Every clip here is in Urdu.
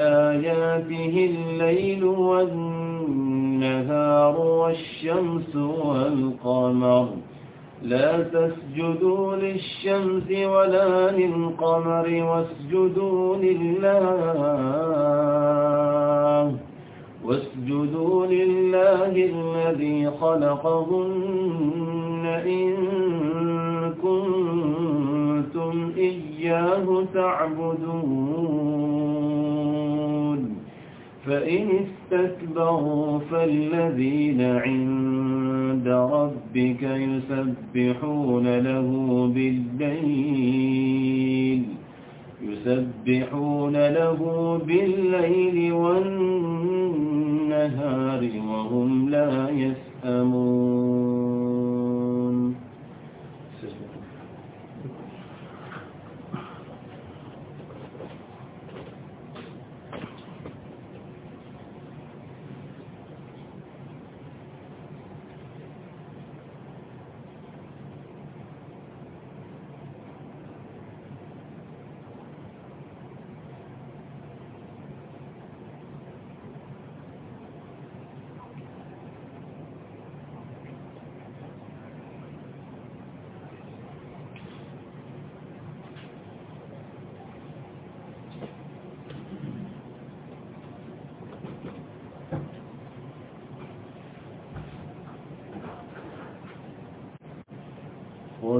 آياته الليل والنهار والشمس والقمر. لا تسجدوا للشمس ولا للقمر واسجدوا لله. واسجدوا لله الذي خلقهن إن كنتم إياه تعبدون. فإن استكبروا فالذين عند ربك يسبحون له بالليل، يسبحون له بالليل والنهار وهم لا يسأمون.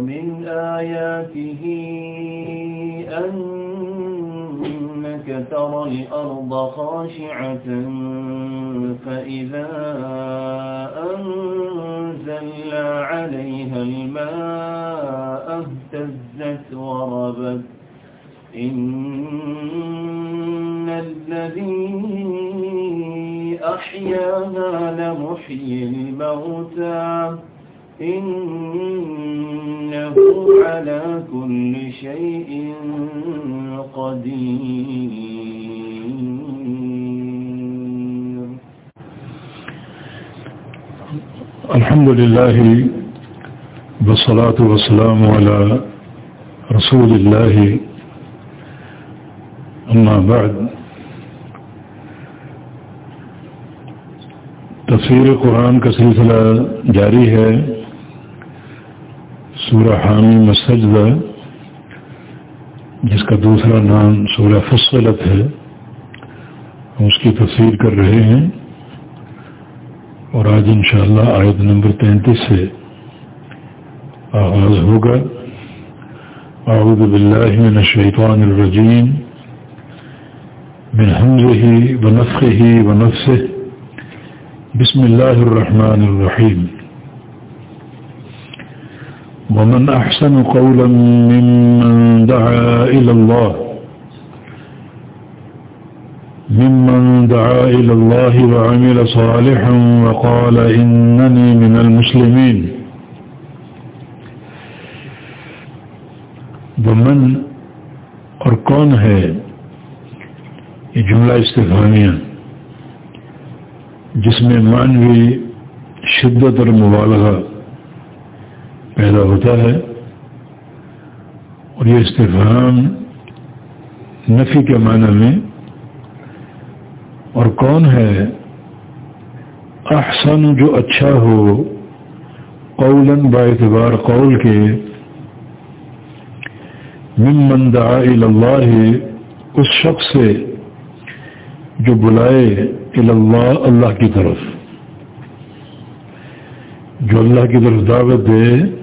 ومن آياته أنك ترى الأرض خاشعة فإذا أنزلنا عليها الماء اهتزت وربت إن الذي أحياها لمحيي الموتى إنه على كل شيء قدير. الحمد لله والصلاة والسلام على رسول الله. أما بعد تفسیر قرآن کا سلسلہ جاری ہے۔ سورہ حامی مسجدہ جس کا دوسرا نام سورہ فصلت ہے، ہم اس کی تفسیر کر رہے ہیں۔ اور آج انشاءاللہ آیت نمبر تینتیس سے آغاز ہوگا۔ اعوذ باللہ من الشیطان الرجیم، من حمزه ونفخه ونفسه بسم الله الرحمن الرحيم ومن أحسن قولا ممن دعا إلى الله. ممن دعا إلى الله وعمل صالحا وقال إنني من المسلمين. ومن اور کون ہے، یہ جملہ استفامیہ جس میں مانوی شدت اور مبالغہ پیدا ہوتا ہے اور یہ استفہام نفی کے معنی میں اور کون ہے؟ احسن جو اچھا ہو قولاً با اعتبار قول کے، ممن دعا اللہ اس شخص سے جو بلائے اللہ اللہ کی طرف، جو اللہ کی طرف دعوت دے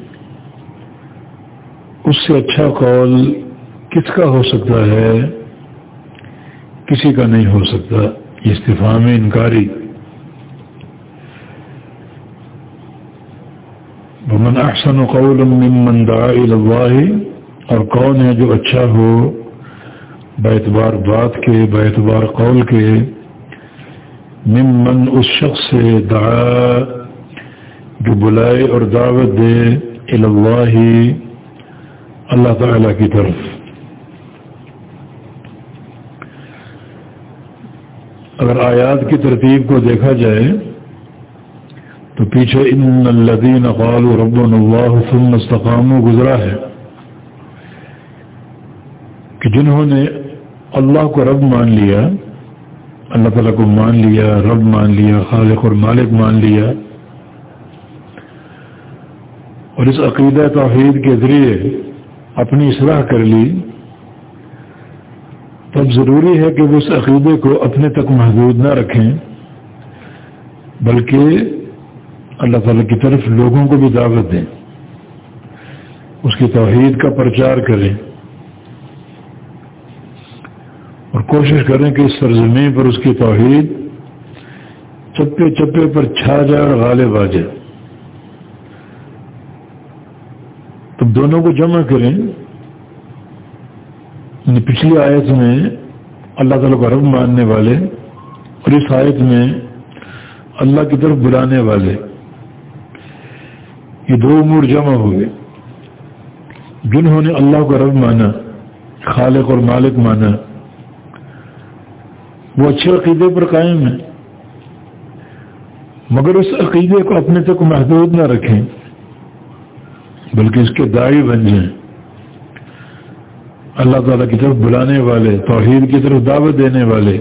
اس سے اچھا قول کس کا ہو سکتا ہے؟ کسی کا نہیں ہو سکتا۔ یہ استفام انکاری۔ ومن احسن قول ممن دعا اللہ، اور کون ہے جو اچھا ہو بیتبار بات کے بیتبار قول کے۔ ممن اس شخص سے دعا جو بلائے اور دعوت دے اللہ۔ اللہ تعالی کی طرف۔ اگر آیات کی ترتیب کو دیکھا جائے، تو پیچھے ان الدین اقال رب اللہ ثم استقامو گزرا ہے کہ جنہوں نے اللہ کو رب مان لیا، اللہ تعالیٰ کو مان لیا، رب مان لیا، خالق اور مالک مان لیا۔ اور اس عقیدہ توحید کے ذریعے اپنی اصلاح کر لی، تب ضروری ہے کہ وہ اس عقیدے کو اپنے تک محدود نہ رکھیں، بلکہ اللہ تعالی کی طرف لوگوں کو بھی دعوت دیں، اس کی توحید کا پرچار کریں۔ اور کوشش کریں کہ اس سرزمین پر اس کی توحید چپے چپے پر چھا جائے اور غالب آ جائے۔ تب دونوں کو جمع کریں۔ یعنی پچھلی آیت میں اللہ تعالیٰ کو رب ماننے والے اور اس آیت میں اللہ کی طرف بلانے والے۔ یہ دو امور جمع ہو گئے جنہوں نے اللہ کو رب مانا، خالق اور مالک مانا۔ وہ اچھے عقیدے پر قائم ہیں۔ مگر اس عقیدے کو اپنے تک محدود نہ رکھیں۔ بلکہ اس کے دائی بن جائیں۔ اللہ تعالیٰ کی طرف بلانے والے، توحید کی طرف دعوت دینے والے۔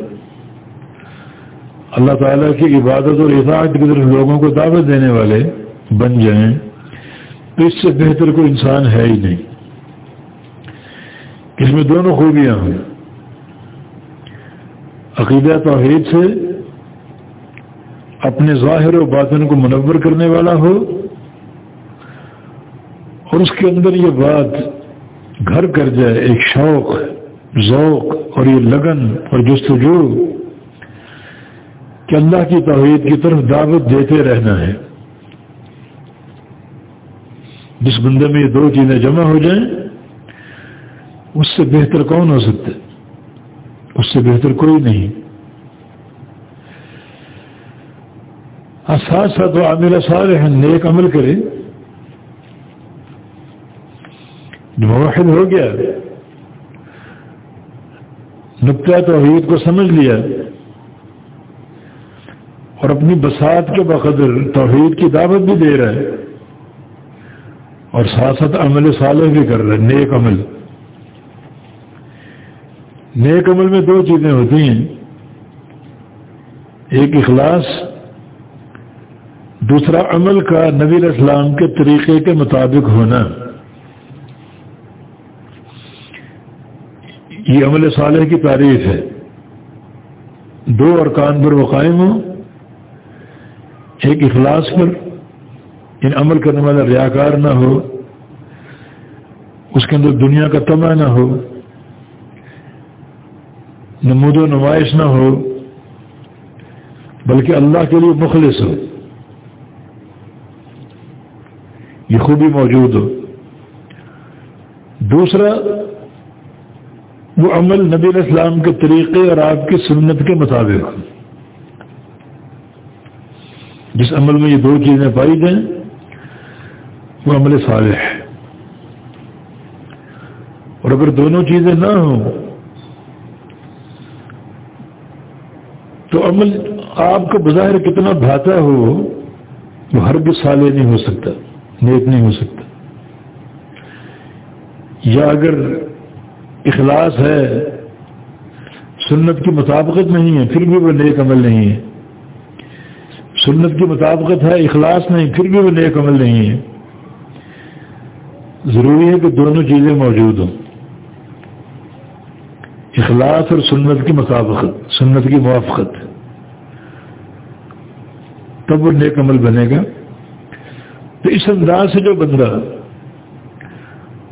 اللہ تعالیٰ کی عبادت اور اطاعت کی طرف لوگوں کو دعوت دینے والے بن جائیں۔ تو اس سے بہتر کوئی انسان ہے ہی نہیں۔ اس میں دونوں خوبیاں ہوں عقیدہ توحید سے اپنے ظاہر و باطن کو منور کرنے والا ہو اور اس کے اندر یہ بات گھر کر جائے، ایک شوق، ذوق اور یہ لگن اور جستجو کہ اللہ کی توحید کی طرف دعوت دیتے رہنا ہے۔ جس بندے میں یہ دو چیزیں جمع ہو جائیں، اس سے بہتر کون ہو سکتے اس سے بہتر کوئی نہیں۔ ساتھ ساتھ وہ عامل سارے ہیں نیک عمل کرے جو موحد ہو گیا۔ نقطہ توحید کو سمجھ لیا۔ اور اپنی بسات کے بقدر توحید کی دعوت بھی دے رہا ہے۔ اور ساتھ ساتھ عمل صالح بھی کر رہا ہے، نیک عمل۔ نیک عمل میں دو چیزیں ہوتی ہیں۔ ایک اخلاص، دوسرا عمل کا نبی اسلام کے طریقے کے مطابق ہونا۔ یہ عمل صالح کی تعریف ہے۔ دو ارکان پر وہ قائم ہوں۔ ایک اخلاص پر ان عمل کرنے والا ریاکار نہ ہو۔ اس کے اندر دنیا کا تمع نہ ہو۔ نمود و نمائش نہ ہو۔ بلکہ اللہ کے لیے مخلص ہو۔ یہ خوبی موجود ہو۔ دوسرا وہ عمل نبی علیہ السلام کے طریقے اور آپ کی سنت کے مطابق۔ جس عمل میں یہ دو چیزیں پائی جائیں وہ عمل صالح ہے۔ اور اگر دونوں چیزیں نہ ہوں، تو عمل آپ کا بظاہر کتنا بھاتا ہو، وہ ہر بھی سالے نہیں ہو سکتا، نیک نہیں ہو سکتا۔ یا اگر اخلاص ہے، سنت کی مطابقت نہیں ہے، پھر بھی وہ نیک عمل نہیں ہے۔ سنت کی مطابقت ہے، اخلاص نہیں، پھر بھی وہ نیک عمل نہیں ہے۔ ضروری ہے کہ دونوں چیزیں موجود ہوں۔ اخلاص اور سنت کی مطابقت، سنت کی موافقت۔ تب وہ نیک عمل بنے گا۔ تو اس انداز سے جو بندہ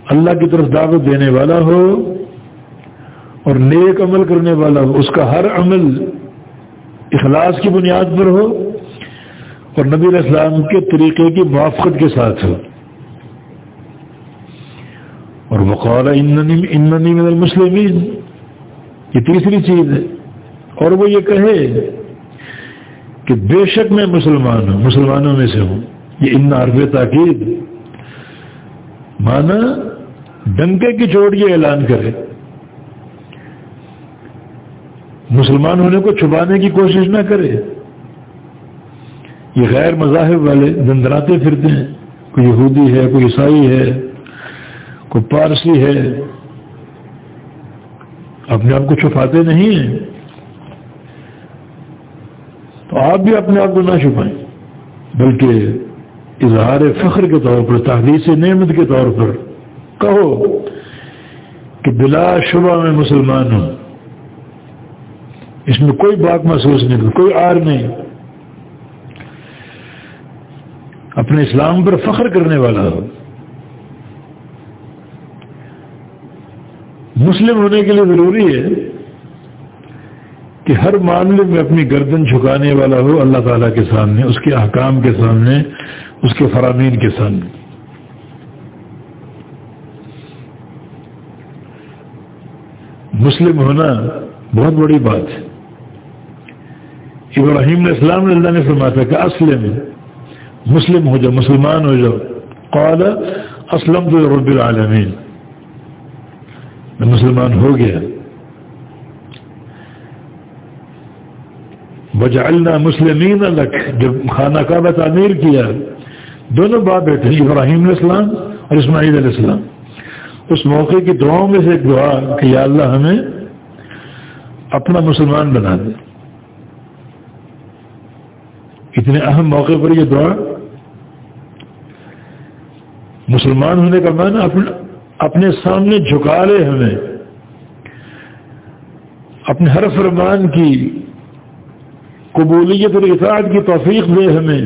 اللہ کی طرف دعوت دینے والا ہو اور نیک عمل کرنے والا ہو، اس کا ہر عمل اخلاص کی بنیاد پر ہو اور نبی علیہ السلام کے طریقے کی موافقت کے ساتھ ہو۔ اور وقال اننی من المسلمین۔ یہ تیسری چیز ہے۔ اور وہ یہ کہے کہ بے شک میں مسلمان ہوں، مسلمانوں میں سے ہوں۔ یہ ان عرب تاکید۔ مانا ڈنکے کی چوٹ یہ اعلان کرے۔ مسلمان ہونے کو چھپانے کی کوشش نہ کرے۔ یہ غیر مذاہب والے دندراتے پھرتے ہیں۔ کوئی یہودی ہے، کوئی عیسائی ہے، کوئی پارسی ہے۔ اپنے آپ کو چھپاتے نہیں ہیں۔ تو آپ بھی اپنے آپ کو نہ چھپائیں، بلکہ اظہار فخر کے طور پر، تحدیث نعمت کے طور پر کہو کہ بلا شبہ میں مسلمان ہوں۔ اس میں کوئی بات محسوس نہیں کوئی آر نہیں۔ اپنے اسلام پر فخر کرنے والا۔ ہو مسلم ہونے کے لیے ضروری ہے کہ ہر معاملے میں اپنی گردن جھکانے والا ہو اللہ تعالیٰ کے سامنے، اس کے احکام کے سامنے، اس کے فرامین کے سامنے۔ مسلم ہونا بہت بڑی بات ہے۔ ابراہیم علیہ السلام اللہ نے فرمایا کہ اسلم مسلم ہو جاؤ، مسلمان ہو جاؤ۔ قال اسلم تو رب العالمین۔ میں مسلمان ہو گیا۔ بجعلنا مسلمین الگ جب خانہ کعبہ تعمیر کیا، دونوں باپ بیٹھے ابراہیم علیہ السلام اور اسماعیل علیہ السلام۔ اس موقع کی دعاؤں میں سے ایک دعا کہ یا اللہ ہمیں اپنا مسلمان بنا دے۔ اتنے اہم موقع پر یہ دعا مسلمان ہونے کا معنی اپنے سامنے جھکا لے ہمیں، اپنے ہر فرمان کی قبولیت اور اطاعت کی توفیق دے ہمیں۔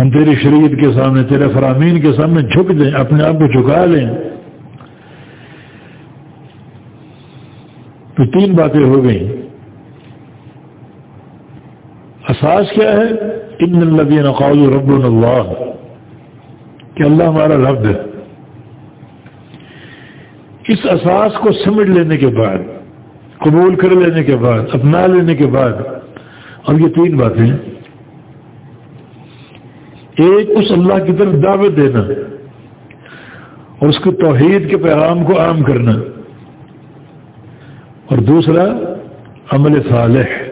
ہم تیری شریعت کے سامنے، تیرے فرامین کے سامنے جھک دیں، اپنے آپ کو جھکا لیں۔ تو تین باتیں ہو گئیں۔ اساس کیا ہے؟ ان الذین قالوا ربنا اللہ. کہ اللہ ہمارا رب ہے. اس اساس کو سمجھ لینے کے بعد، قبول کر لینے کے بعد، اپنا لینے کے بعد، اور یہ تین باتیں ایک، اس اللہ کی طرف دعوت دینا، اور اس کی توحید کے پیغام کو عام کرنا۔ اور دوسرا، عمل صالح۔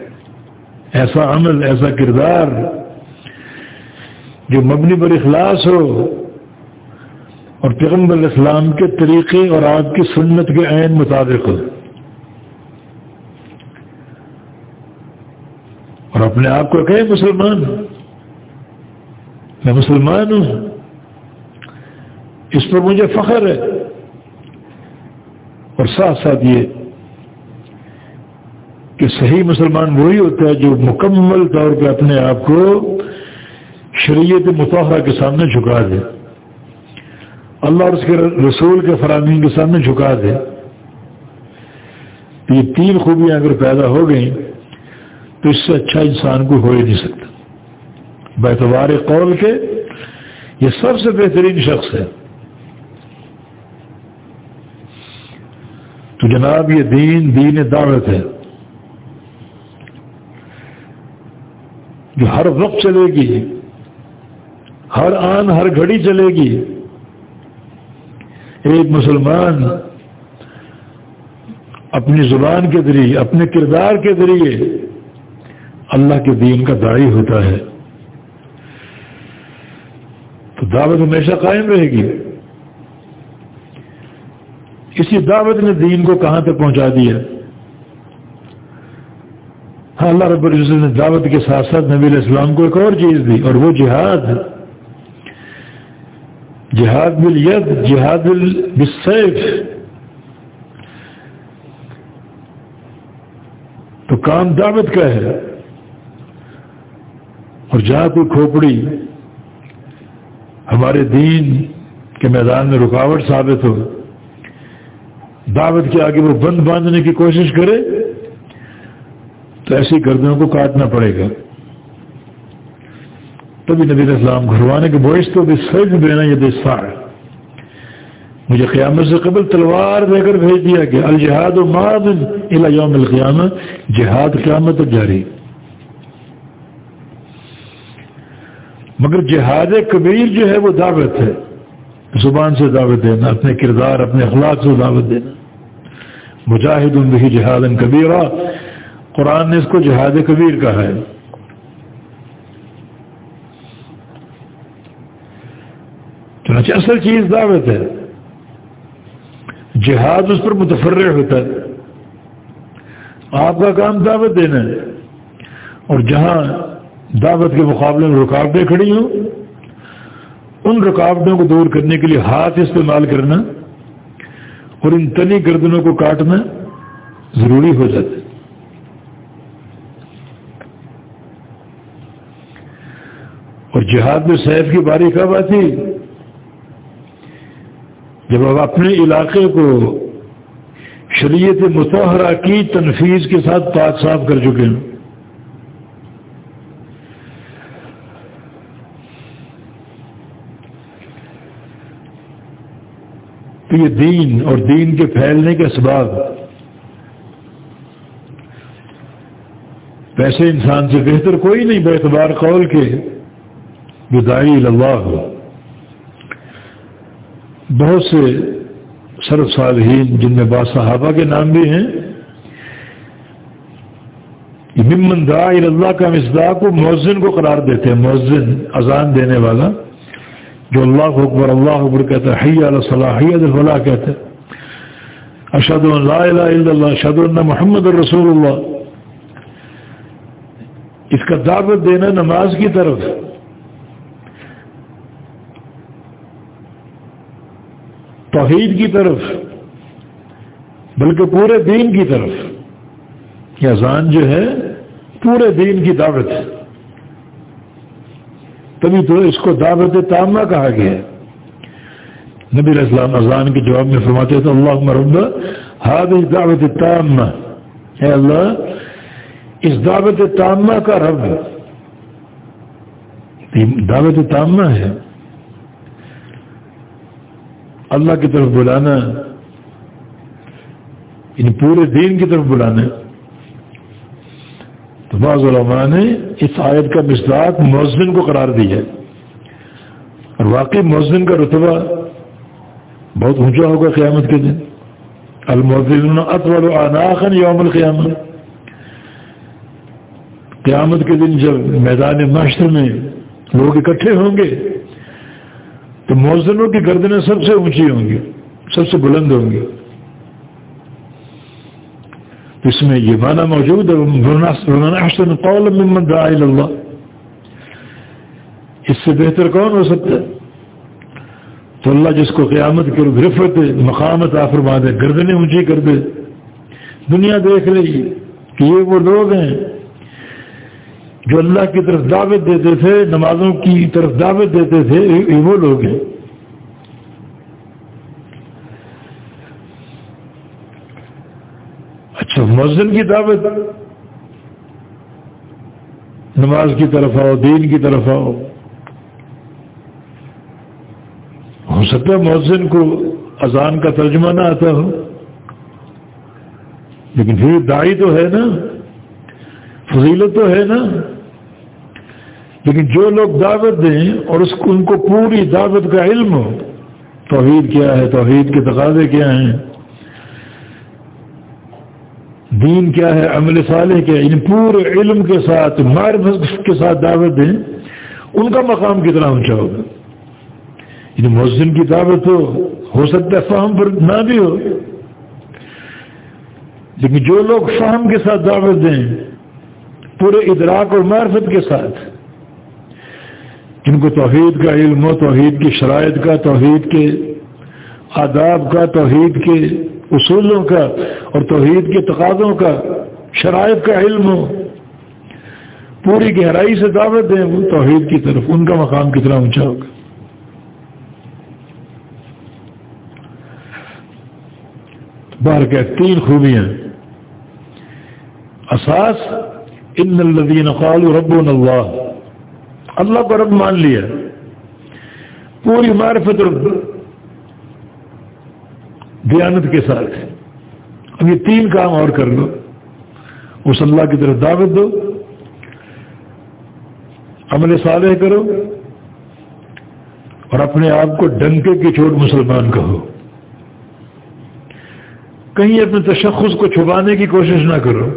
ایسا عمل، ایسا کردار جو مبنی پر اخلاص ہو اور پیغمبر اسلام کے طریقے اور آپ کی سنت کے عین مطابق ہو۔ اور اپنے آپ کو کہے مسلمان، میں مسلمان ہوں، اس پر مجھے فخر ہے۔ اور ساتھ ساتھ یہ کہ صحیح مسلمان وہی ہوتا ہے جو مکمل طور پہ اپنے آپ کو شریعت مطالعہ کے سامنے جھکا دے۔ اللہ اور اس کے رسول کے فراہمی کے سامنے جھکا دے۔ یہ تین خوبیاں اگر پیدا ہو گئیں تو اس سے اچھا انسان کو ہو ہی نہیں سکتا۔ بیتوار قول کے یہ سب سے بہترین شخص ہے۔ تو جناب یہ دین دین دعوت ہے۔ جو ہر وقت چلے گی، ہر آن، ہر گھڑی چلے گی۔ ایک مسلمان اپنی زبان کے ذریعے، اپنے کردار کے ذریعے اللہ کے دین کا دائی ہوتا ہے۔ تو دعوت ہمیشہ قائم رہے گی۔ کسی دعوت نے دین کو کہاں تک پہنچا دیا؟ ہاں اللہ رب العزت نے دعوت کے ساتھ ساتھ نبی علیہ السلام کو ایک اور چیز دی اور وہ جہاد ہے۔ جہاد بالید جہاد بالسیف۔ تو کام دعوت کا ہے۔ اور جہاں کوئی کھوپڑی ہمارے دین کے میدان میں رکاوٹ ثابت ہو، دعوت کے آگے وہ بند باندھنے کی کوشش کرے تو ایسی گردنوں کو کاٹنا پڑے گا۔ تبھی نبی اسلام گھروانے کے باعث تو سرد دینا یہ بے سار مجھے قیامت سے قبل تلوار دے کر بھیج دیا گیا۔ الجہاد و الى یوم القیامہ جہاد قیامت جاری۔ مگر جہاد کبیر جو ہے وہ دعوت ہے۔ زبان سے دعوت دینا، اپنے کردار، اپنے اخلاق سے دعوت دینا۔ مجاہد ان بھی جہاد کبیرہ۔ قرآن نے اس کو جہاد کبیر کہا ہے۔ چنانچہ اصل چیز دعوت ہے۔ جہاد اس پر متفر ہوتا ہے۔ آپ کا کام دعوت دینا ہے۔ اور جہاں دعوت کے مقابلے میں رکاوٹیں کھڑی ہوں، ان رکاوٹوں کو دور کرنے کے لیے ہاتھ استعمال کرنا اور ان تنی گردنوں کو کاٹنا ضروری ہو جاتا ہے۔ اور جہاد میں سیف کی باری کب آتی؟ جب آپ اپنے علاقے کو شریعت متحرہ کی تنفیذ کے ساتھ پاک صاف کر چکے ہیں۔ تو یہ دین اور دین کے پھیلنے کے اسباب ویسے انسان سے بہتر کوئی نہیں، بے اعتبار قول کے بدائی اللہ. ہو بہت سے سرف صالحین جن میں بعض صحابہ کے نام بھی ہیں ممن دا اللہ کا مصداق کو مؤذن کو قرار دیتے ہیں، مؤذن، اذان دینے والا، جو اللہ اکبر اللہ اکبر کہتا ہے، حی علی صلاح، حی علی کہتا ہے۔ الہ الا اللہ محمد الرسول اللہ۔ اس کا دعوت دینا نماز کی طرف۔ توحید کی طرف، بلکہ پورے دین کی طرف۔ یہ اذان جو ہے، پورے دین کی دعوت۔ ہے تبھی تو اس کو دعوت تامہ کہا گیا ہے۔ نبی علیہ السلام اذان کے جواب میں فرماتے تھے اللہ مربع ہاد دعوت تامہ۔ اے اللہ، اس دعوت تامہ کا رب۔ دعوت تامہ ہے۔ اللہ کی طرف بلانا ان پورے دین کی طرف بلانا۔ تو بعض علماء نے اس آیت کا مصداق مؤذن کو قرار دیا اور واقعی مؤذن کا رتبہ بہت اونچا ہوگا قیامت کے دن۔ المعزن اطول عناخن یوم القیامت۔ قیامت کے دن جب میدان معاشرے میں لوگ اکٹھے ہوں گے تو مؤذنوں کی گردنیں سب سے اونچی ہوں گی، سب سے بلند ہوں گی۔ اس میں یہ معنی موجود ہے قول ممن دعا اللہ اس سے بہتر کون ہو سکتا ہے؟ تو اللہ جس کو قیامت کی گرفت مقامت آفرما دے، گردنیں اونچی کر دے۔ دنیا دیکھ رہی کہ یہ وہ لوگ ہیں جو اللہ کی طرف دعوت دیتے تھے، نمازوں کی طرف دعوت دیتے تھے وہ لوگ ہیں۔ اچھا مسجد کی دعوت۔ نماز کی طرف آؤ، دین کی طرف آؤ۔ ہو سکتا ہے محسن کو اذان کا ترجمہ نہ آتا ہو، لیکن پھر دائی تو ہے نا، فضیلت تو ہے نا۔ لیکن جو لوگ دعوت دیں اور اس کو ان کو پوری دعوت کا علم ہو، توحید کیا ہے؟ توحید کے تقاضے کیا ہیں؟ دین کیا ہے؟ عمل صالح کیا ان یعنی پورے علم کے ساتھ معرفت کے ساتھ دعوت دیں، ان کا مقام کتنا اونچا ہوگا؟ یعنی محسن کی دعوت تو ہو سکتا ہے فہم پر نہ بھی ہو۔ لیکن جو لوگ فہم کے ساتھ دعوت دیں، پورے ادراک اور معرفت کے ساتھ جن کو توحید کا علم ہو، توحید کی شرائط کا، توحید کے آداب کا، توحید کے اصولوں کا اور توحید کے تقاضوں کا، شرائط کا علم ہو۔ پوری گہرائی سے دعوت دیں وہ توحید کی طرف، ان کا مقام کتنا اونچا ہوگا۔ بار کے تین خوبیاں۔ اساس، ان الذین قالوا ربنا اللہ۔ اللہ کو رب مان لیا پوری معرفت اور دیانت کے ساتھ اب یہ تین کام اور کر لو اس اللہ کی طرف دعوت دو۔ عمل صالح کرو۔ اور اپنے آپ کو ڈنکے کی چوٹ مسلمان کہو۔ کہیں اپنے تشخص کو چھپانے کی کوشش نہ کرو۔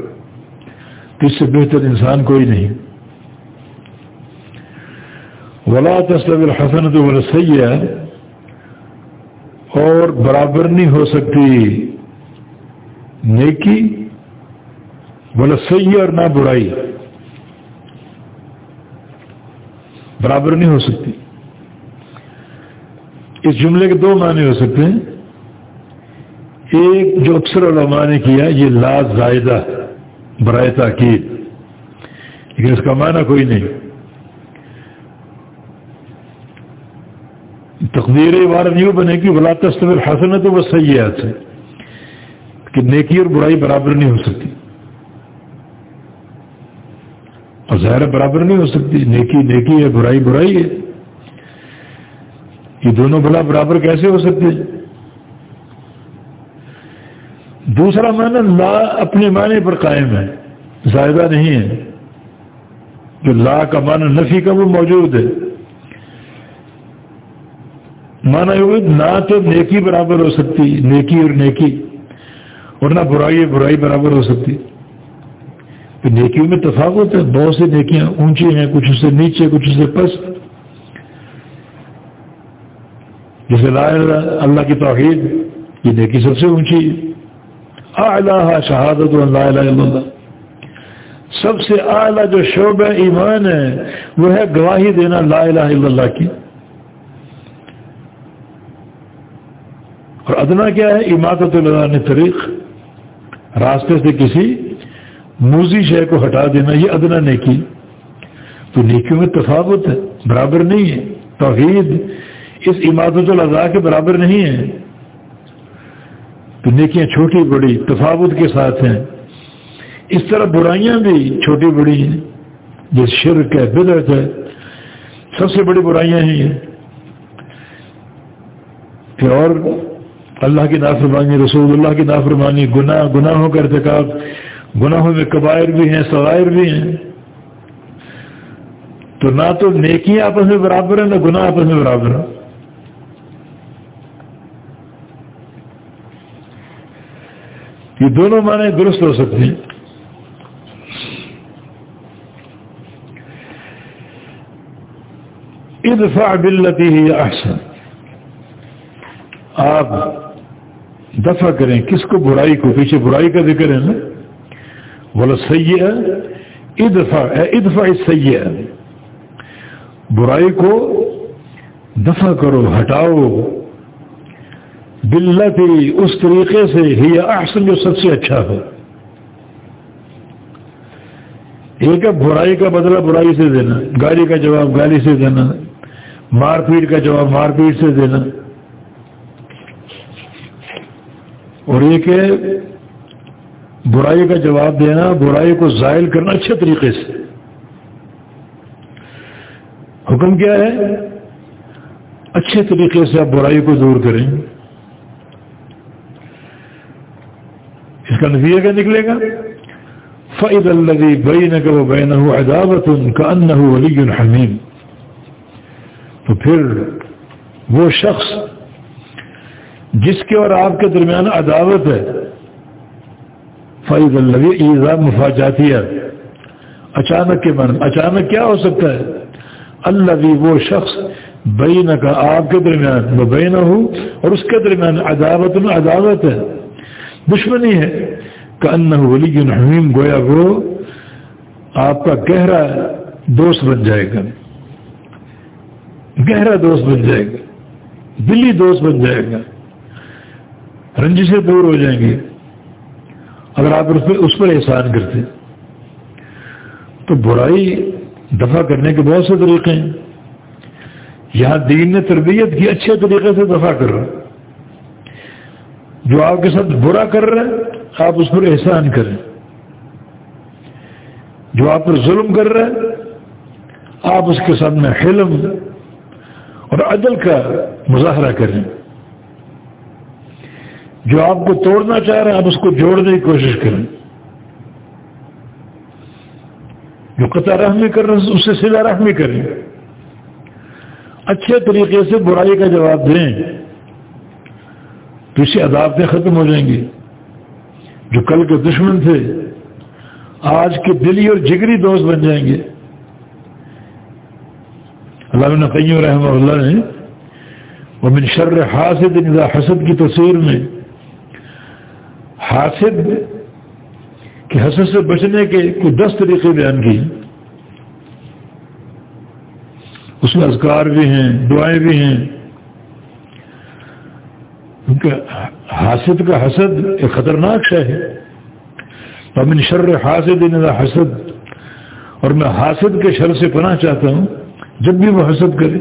تو اس سے بہتر انسان کوئی نہیں۔ ولا تصب الحسن تو سیاح اور برابر نہیں ہو سکتی نیکی بولا صحیح اور نہ برائی۔ برابر نہیں ہو سکتی۔ اس جملے کے دو معنی ہو سکتے ہیں۔ ایک جو اکثر علماء نے کیا، یہ لا زائدہ، برائے تاکید۔ لیکن اس کا معنی کوئی نہیں۔ تقدیر عبارت یوں بنے گی بلا تصویر حسن ہے تو وہ صحیح ہے کہ نیکی اور برائی برابر نہیں ہو سکتی۔ اور ظاہر برابر نہیں ہو سکتی۔ نیکی نیکی ہے، برائی برائی ہے۔ یہ دونوں بلا برابر کیسے ہو سکتے ہیں؟ دوسرا معنی لا اپنے معنی پر قائم ہے، زائدہ نہیں ہے۔ جو لا کا معنی نفی کا وہ موجود ہے۔ مانا یہ نہ تو نیکی برابر ہو سکتی، نیکی اور نیکی۔ اور نہ برائی برائی برابر ہو سکتی۔ تو نیکیوں میں تفاوت ہے، بہت سی نیکیاں اونچی ہیں، کچھ اس سے نیچے، کچھ اس سے پس۔ جیسے لا اللہ کی توحید، یہ نیکی سب سے اونچی اعلیٰ شہادت اللہ الہ الا اللہ۔ سب سے اعلیٰ جو شعبہ ایمان ہے، وہ ہے گواہی دینا لا الہ الا اللہ کی۔ اور ادنا کیا ہے؟ امادت اللہ طریق، راستے سے کسی موزی شے کو ہٹا دینا، یہ ادنا نیکی۔ تو نیکیوں میں تفاوت ہے، برابر نہیں ہے، توحید اس عمادت الضاء کے برابر نہیں ہے۔ تو نیکیاں چھوٹی بڑی، تفاوت کے ساتھ ہیں۔ اس طرح برائیاں بھی چھوٹی بڑی ہیں، جیسے شرک ہے بدرت ہے۔ سب سے بڑی برائیاں ہی ہیں کہ اور اللہ کی نافرمانی، رسول اللہ کی نافرمانی، گناہ، گناہوں کا ارتکاب، گناہوں میں قبائر بھی ہیں سوائر بھی ہیں۔ تو نہ تو نیکی آپس میں برابر ہے نہ گناہ آپس میں برابر ہے یہ دونوں معنی درست ہو سکتے ہیں۔ ادفع بلتی ہی احسن۔ آپ دفع کریں۔ کس کو برائی کو؟ پیچھے برائی کا ذکر ہے نا۔ بولا سیاح ادفا ادفا سیاح برائی کو دفع کرو، ہٹاؤ۔ بلتی اس طریقے سے ہی احسن جو سب سے اچھا ہو۔ ایک ہے برائی کا بدلہ برائی سے دینا، گالی کا جواب گالی سے دینا، مار پیٹ کا جواب مار پیٹ سے دینا۔ اور ایک ہے برائی کا جواب دینا، برائی کو زائل کرنا اچھے طریقے سے۔ حکم کیا ہے؟ اچھے طریقے سے آپ برائی کو دور کریں۔ اس کا نتیجہ کیا نکلے گا؟ فعد الدی بین کا وہ بین عداوت ان کا ان تو پھر وہ شخص جس کے اور آپ کے درمیان عداوت ہے۔ فعید الدی ایزا مفاجاتیہ اچانک کے من اچانک کیا ہو سکتا ہے؟ اللہ بھی وہ شخص بین کا آپ کے درمیان وہ بین ہو اور اس کے درمیان عداوت میں عداوت ہے۔ دشمنی ہے۔ کہ ان ولی حمیم گویا وہ آپ کا گہرا دوست بن جائے گا۔ گہرا دوست بن جائے گا۔ دلی دوست بن جائے گا۔ رنجی سے دور ہو جائیں گے اگر آپ اس پر احسان کرتے۔ تو برائی دفع کرنے کے بہت سے طریقے ہیں۔ یہاں دین نے تربیت کی اچھے طریقے سے دفاع کر رہا۔ جو آپ کے ساتھ برا کر رہے ہیں آپ اس پر احسان کریں۔ جو آپ پر ظلم کر رہے ہیں آپ اس کے سامنے حلم اور عدل کا مظاہرہ کریں۔ جو آپ کو توڑنا چاہ رہے ہیں، آپ اس کو جوڑنے کی کوشش کریں۔ جو قطع رحمی کر رہے ہیں، اس سے سلا رحمی کریں۔ اچھے طریقے سے برائی کا جواب دیں۔ تو اسی عدالتیں ختم ہو جائیں گی۔ جو کل کے دشمن تھے، آج کے دلی اور جگری دوست بن جائیں گے۔ اللہ نقیم رحمہ اللہ نے وہ من شر حاسد حسد کی تصویر میں حاسد کہ حسد سے بچنے کے کوئی دس طریقے بیان کی اس میں اذکار بھی ہیں، دعائیں بھی ہیں۔ حاسد کا حسد ایک خطرناک شہ ہے۔ اور شر حاسد حسد۔ اور میں حاسد کے شر سے پناہ چاہتا ہوں، جب بھی وہ حسد کرے۔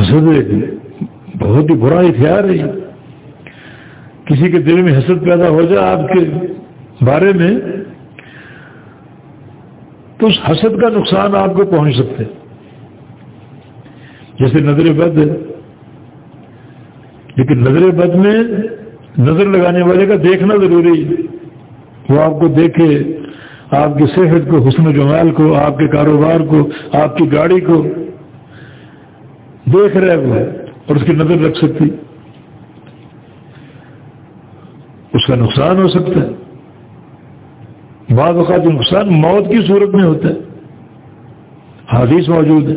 حسد ایک بہت ہی برا ہتھیار ہے۔ کسی کے دل میں حسد پیدا ہو جائے آپ کے بارے میں، تو اس حسد کا نقصان آپ کو پہنچ سکتے جیسے نظر بد ہے لیکن نظر بد میں نظر لگانے والے کا دیکھنا ضروری وہ آپ کو دیکھے، آپ کی صحت کو، حسن و جمال کو، آپ کے کاروبار کو، آپ کی گاڑی کو دیکھ رہے وہ اور اس کی نظر رکھ سکتی۔ اس کا نقصان ہو سکتا ہے۔ بعض اوقات نقصان موت کی صورت میں ہوتا ہے۔ حادث موجود ہے۔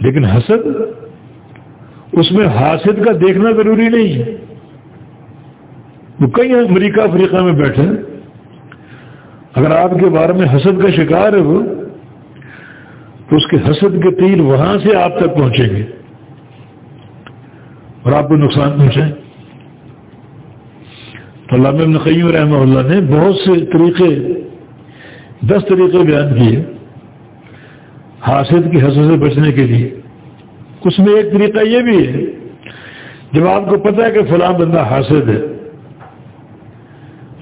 لیکن حسد اس میں حاسد کا دیکھنا ضروری نہیں ہے۔ وہ کئی امریکہ افریقہ میں بیٹھے اگر آپ کے بارے میں حسد کا شکار ہے وہ، تو اس کے حسد کے تیر وہاں سے آپ تک پہنچیں گے۔ اور آپ کو نقصان پہنچائیں۔ تو علامہ ابن قیم رحمہ اللہ نے بہت سے طریقے، دس طریقے بیان کیے حاسد کی حسد سے بچنے کے لیے۔ اس میں ایک طریقہ یہ بھی ہے، جب آپ کو پتا ہے کہ فلاں بندہ حاسد ہے،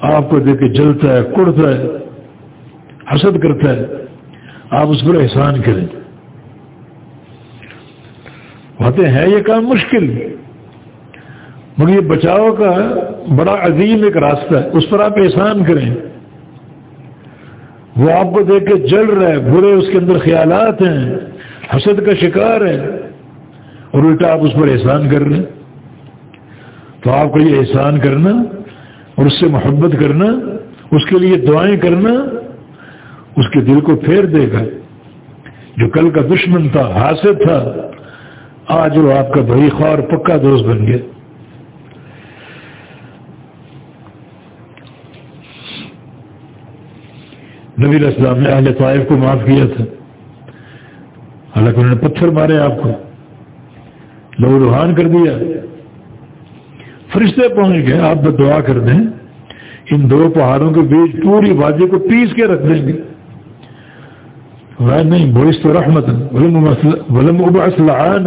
آپ کو دیکھ کے جلتا ہے، کڑتا ہے، حسد کرتا ہے، آپ اس پر احسان کریں۔ ہوتے ہیں یہ کام مشکل۔ مگر یہ بچاؤ کا بڑا عظیم ایک راستہ ہے۔ اس پر آپ احسان کریں۔ وہ آپ کو دیکھ کے جل رہا ہے، برے اس کے اندر خیالات ہیں، حسد کا شکار ہے اور الٹا آپ اس پر احسان کر رہے ہیں۔ تو آپ کو یہ احسان کرنا اور اس سے محبت کرنا، اس کے لیے دعائیں کرنا اس کے دل کو پھیر دے گا۔ جو کل کا دشمن تھا حاصل تھا، آج وہ آپ کا بھائی خوار پکا دوست بن گیا۔ نبی اسلام نے اہل طائف کو معاف کیا تھا۔ حالانکہ انہوں نے پتھر مارے آپ کو۔ لو روحان کر دیا۔ فرشتے پہنچ گئے۔ آپ دعا کر دیں۔ ان دو پہاڑوں کے بیچ پوری وادی کو پیس کے رکھ دیں۔ گے نہیں بوئس تو رحمت۔ ولم اسلحان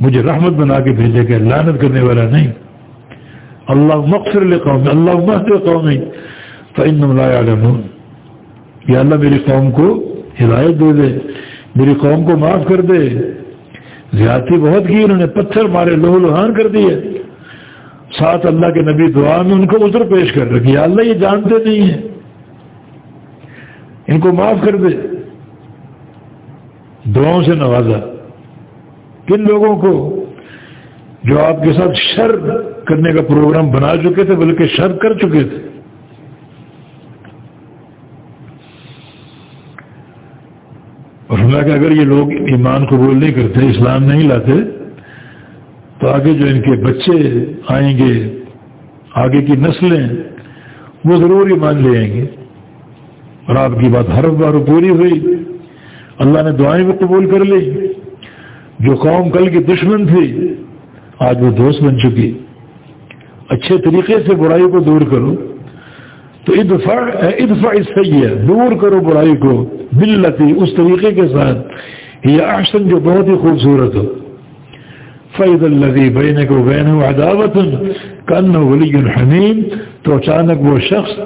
مجھے رحمت بنا کے بھیجے گا لانت کرنے والا نہیں۔ اللہ مقصر قوم اللہ مخصر قوم لا يعلمون یا اللہ میری قوم کو ہدایت دے دے، میری قوم کو معاف کر دے۔ زیادتی بہت کی انہوں نے، پتھر مارے لوہ لوہان کر دیے۔ ساتھ اللہ کے نبی دعا میں ان کو عذر پیش کر رکھی اللہ یہ جانتے نہیں ہیں۔ ان کو معاف کر دے۔ دعاؤں سے نوازا۔ کن لوگوں کو جو آپ کے ساتھ شر کرنے کا پروگرام بنا چکے تھے، بلکہ شر کر چکے تھے؟ اور کہ اگر یہ لوگ ایمان قبول نہیں کرتے، اسلام نہیں لاتے، تو آگے جو ان کے بچے آئیں گے، آگے کی نسلیں، وہ ضرور ایمان لے آئیں گے۔ اور آپ کی بات ہر بار پوری ہوئی۔ اللہ نے دعائیں بھی قبول کر لی۔ جو قوم کل کی دشمن تھی، آج وہ دوست بن چکی۔ اچھے طریقے سے برائی کو دور کرو۔ تو ادفع ادفع اس سے یہ دور کرو برائی کو بلتی اس طریقے کے ساتھ۔ یہ آسن جو بہت ہی خوبصورت ہو۔ فعید الدی بین کو بین عداوت کن ولی تو اچانک وہ شخص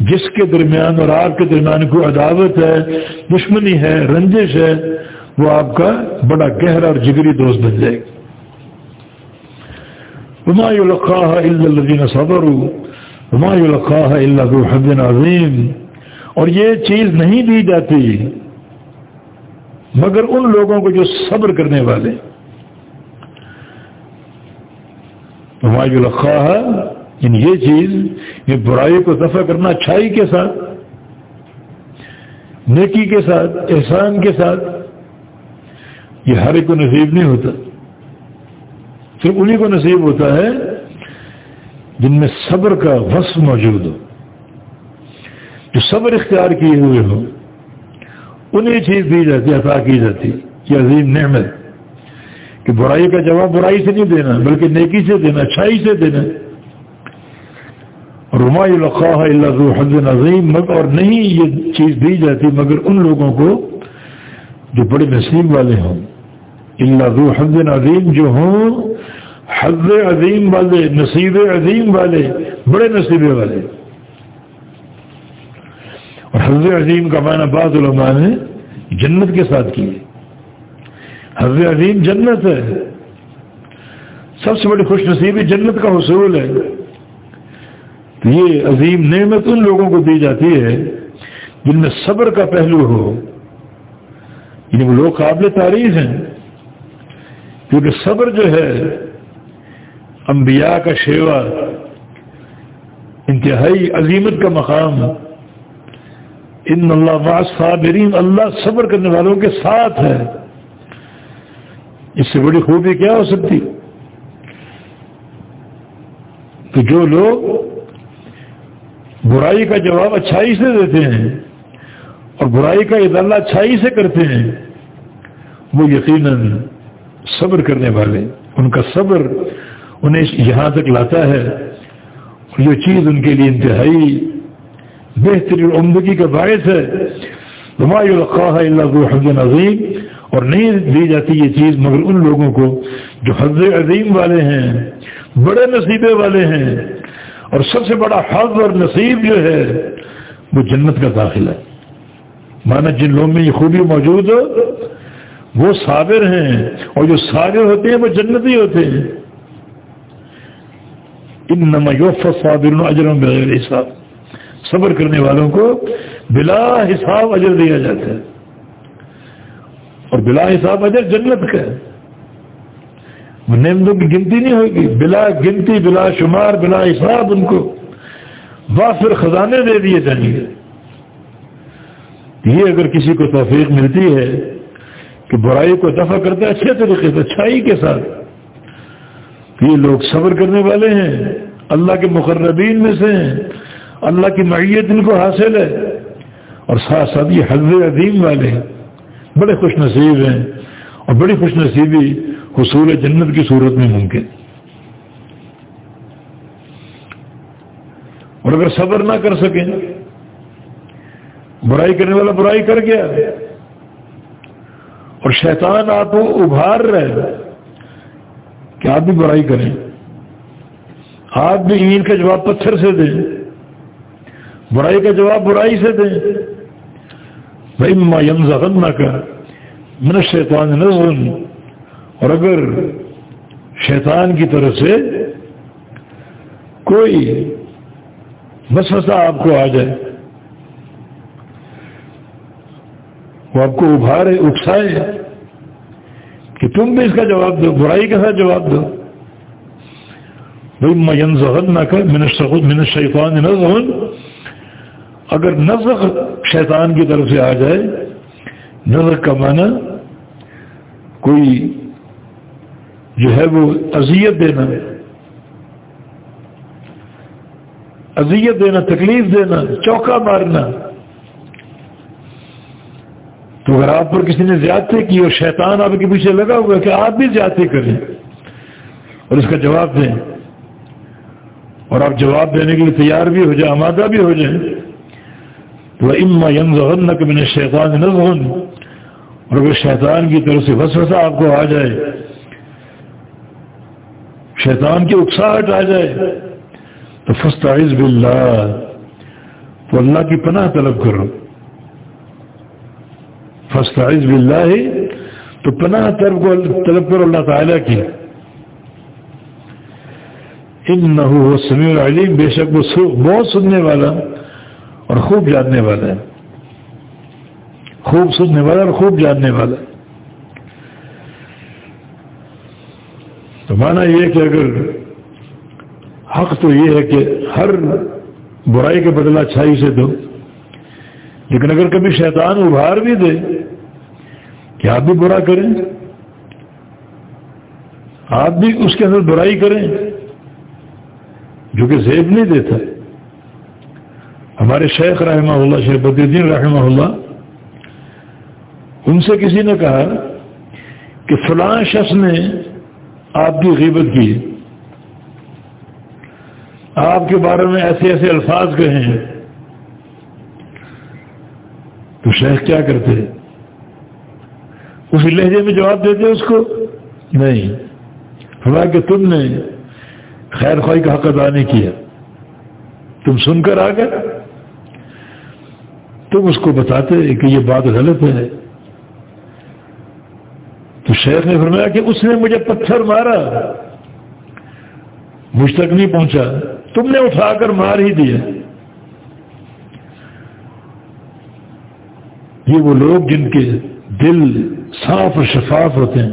جس کے درمیان اور آپ کے درمیان کوئی عداوت ہے، دشمنی ہے، رنجش ہے، وہ آپ کا بڑا گہرا اور جگری دوست بن جائے گا۔ الدین صبر اللہ حد عظیم اور یہ چیز نہیں دی جاتی، مگر ان لوگوں کو جو صبر کرنے والے۔ ہمایو الخواہ یعنی یہ چیز، یہ برائی کو دفع کرنا اچھائی کے ساتھ، نیکی کے ساتھ، احسان کے ساتھ، یہ ہر ایک کو نصیب نہیں ہوتا۔ صرف انہیں کو نصیب ہوتا ہے جن میں صبر کا وصف موجود ہو۔ جو صبر اختیار کیے ہوئے ہو انہیں چیز دی جاتی، عطا کی جاتی، یہ عظیم نعمت۔ کہ برائی کا جواب برائی سے نہیں دینا، بلکہ نیکی سے دینا، اچھائی سے دینا۔ رما القاح اللہ حد عظیم اور نہیں یہ چیز دی جاتی مگر ان لوگوں کو جو بڑے نصیب والے ہوں۔ اللہ حد عظیم جو ہوں حد عظیم والے، نصیب عظیم والے، بڑے نصیبے والے۔ اور حضر عظیم کا معنی بعض علماء نے جنت کے ساتھ کیے۔ حضر عظیم جنت ہے۔ سب سے بڑی خوش نصیبی جنت کا حصول ہے۔ تو یہ عظیم نعمت ان لوگوں کو دی جاتی ہے جن میں صبر کا پہلو ہو۔ یعنی وہ لوگ قابل تعریف ہیں۔ کیونکہ صبر جو ہے انبیاء کا شیوا، انتہائی عظیمت کا مقام۔ ان اللہ صابرین اللہ صبر کرنے والوں کے ساتھ ہے۔ اس سے بڑی خوبی کیا ہو سکتی؟ تو جو لوگ برائی کا جواب اچھائی سے دیتے ہیں اور برائی کا ادالہ اچھائی سے کرتے ہیں، وہ یقیناً صبر کرنے والے، ان کا صبر انہیں یہاں تک لاتا ہے اور جو چیز ان کے لیے انتہائی بہترین عمدگی کا باعث ہے۔ الخواہ اللہ حض عظیم اور نہیں دی جاتی یہ چیز مگر ان لوگوں کو جو حض عظیم والے ہیں، بڑے نصیبے والے ہیں۔ اور سب سے بڑا حض اور نصیب جو ہے، وہ جنت کا داخلہ ہے۔ مانا جن لوگوں میں یہ خوبی موجود ہو، وہ صابر ہیں۔ اور جو صابر ہوتے ہیں، وہ جنتی ہوتے ہیں۔ ان نمایوف صابر اجرم بغیر حساب۔ صبر کرنے والوں کو بلا حساب اجر دیا جاتا ہے۔ اور بلا حساب اجر جنت کا ہے۔ نعمتوں کی گنتی نہیں ہوگی۔ بلا گنتی، بلا شمار، بلا حساب ان کو وافر خزانے دے دیے جائیں گے یہ اگر کسی کو توفیق ملتی ہے کہ برائی کو دفع کرتے اچھے طریقے سے، اچھائی کے ساتھ یہ لوگ صبر کرنے والے ہیں۔ اللہ کے مقربین میں سے ہیں۔ اللہ کی معیت ان کو حاصل ہے۔ اور ساتھ ساتھ یہ حضر عظیم والے ہیں۔ بڑے خوش نصیب ہیں۔ اور بڑی خوش نصیبی حصول جنت کی صورت میں ممکن۔ اور اگر صبر نہ کر سکیں، برائی کرنے والا برائی کر گیا۔ اور شیطان آپ کو ابھار رہے کہ آپ بھی برائی کریں۔ آپ بھی این کا جواب پتھر سے دیں۔ برائی کا جواب برائی سے دیں۔ بھائی یم زخم نہ کر من شیطان نظر اور اگر شیطان کی طرف سے کوئی وسوسہ آپ کو آ جائے، وہ آپ کو ابھارے، اکسائے کہ تم بھی اس کا جواب دو، برائی کے ساتھ جواب دو۔ بھائی مین ذہن نہ کر من شیطان نظہن اگر نظر شیطان کی طرف سے آ جائے نظر کا معنی کوئی جو ہے وہ اذیت دینا اذیت دینا، تکلیف دینا، چوکا مارنا۔ تو اگر آپ پر کسی نے زیادتی کی اور شیطان آپ کے پیچھے لگا ہوا ہے کہ آپ بھی زیادتی کریں۔ اور اس کا جواب دیں۔ اور آپ جواب دینے کے لیے تیار بھی ہو جائیں، آمادہ بھی ہو جائیں۔ تو اما یم ظہن کہ میں نے شیطان نظہن اور اگر شیطان کی طرف سے وسوسہ آپ کو آ جائے، شیطان کی اکساہٹ آ جائے، تو فستعز باللہ تو اللہ کی پناہ طلب کرو۔ فستعز باللہ تو پناہ طلب طلب کرو اللہ تعالیٰ کی. ان نہ سمیع علیم بے شک وہ بہت سننے والا اور خوب جاننے والا ہے. خوب سننے والا اور خوب جاننے والا. تو مانا یہ کہ اگر حق تو یہ ہے کہ ہر برائی کے بدلہ اچھائی سے دو. لیکن اگر کبھی شیطان ابھار بھی دے کہ آپ بھی برا کریں، آپ بھی اس کے اندر برائی کریں، جو کہ زیب نہیں دیتا۔ ہمارے شیخ رحمہ اللہ، شیخ بدین رحمہ اللہ، ان سے کسی نے کہا کہ فلاں شخص نے آپ کی غیبت کی۔ آپ کے بارے میں ایسے ایسے الفاظ کہے ہیں۔ تو شیخ کیا کرتے؟ اسی لہجے میں جواب دیتے اس کو؟ نہیں۔ ہوا کہ تم نے خیر خواہ کا حق ادا نہیں کیا۔ تم سن کر آ گئے۔ تم اس کو بتاتے کہ یہ بات غلط ہے۔ تو شیخ نے فرمایا کہ اس نے مجھے پتھر مارا۔ مجھ تک نہیں پہنچا۔ تم نے اٹھا کر مار ہی دیا۔ یہ وہ لوگ جن کے دل صاف اور شفاف ہوتے ہیں۔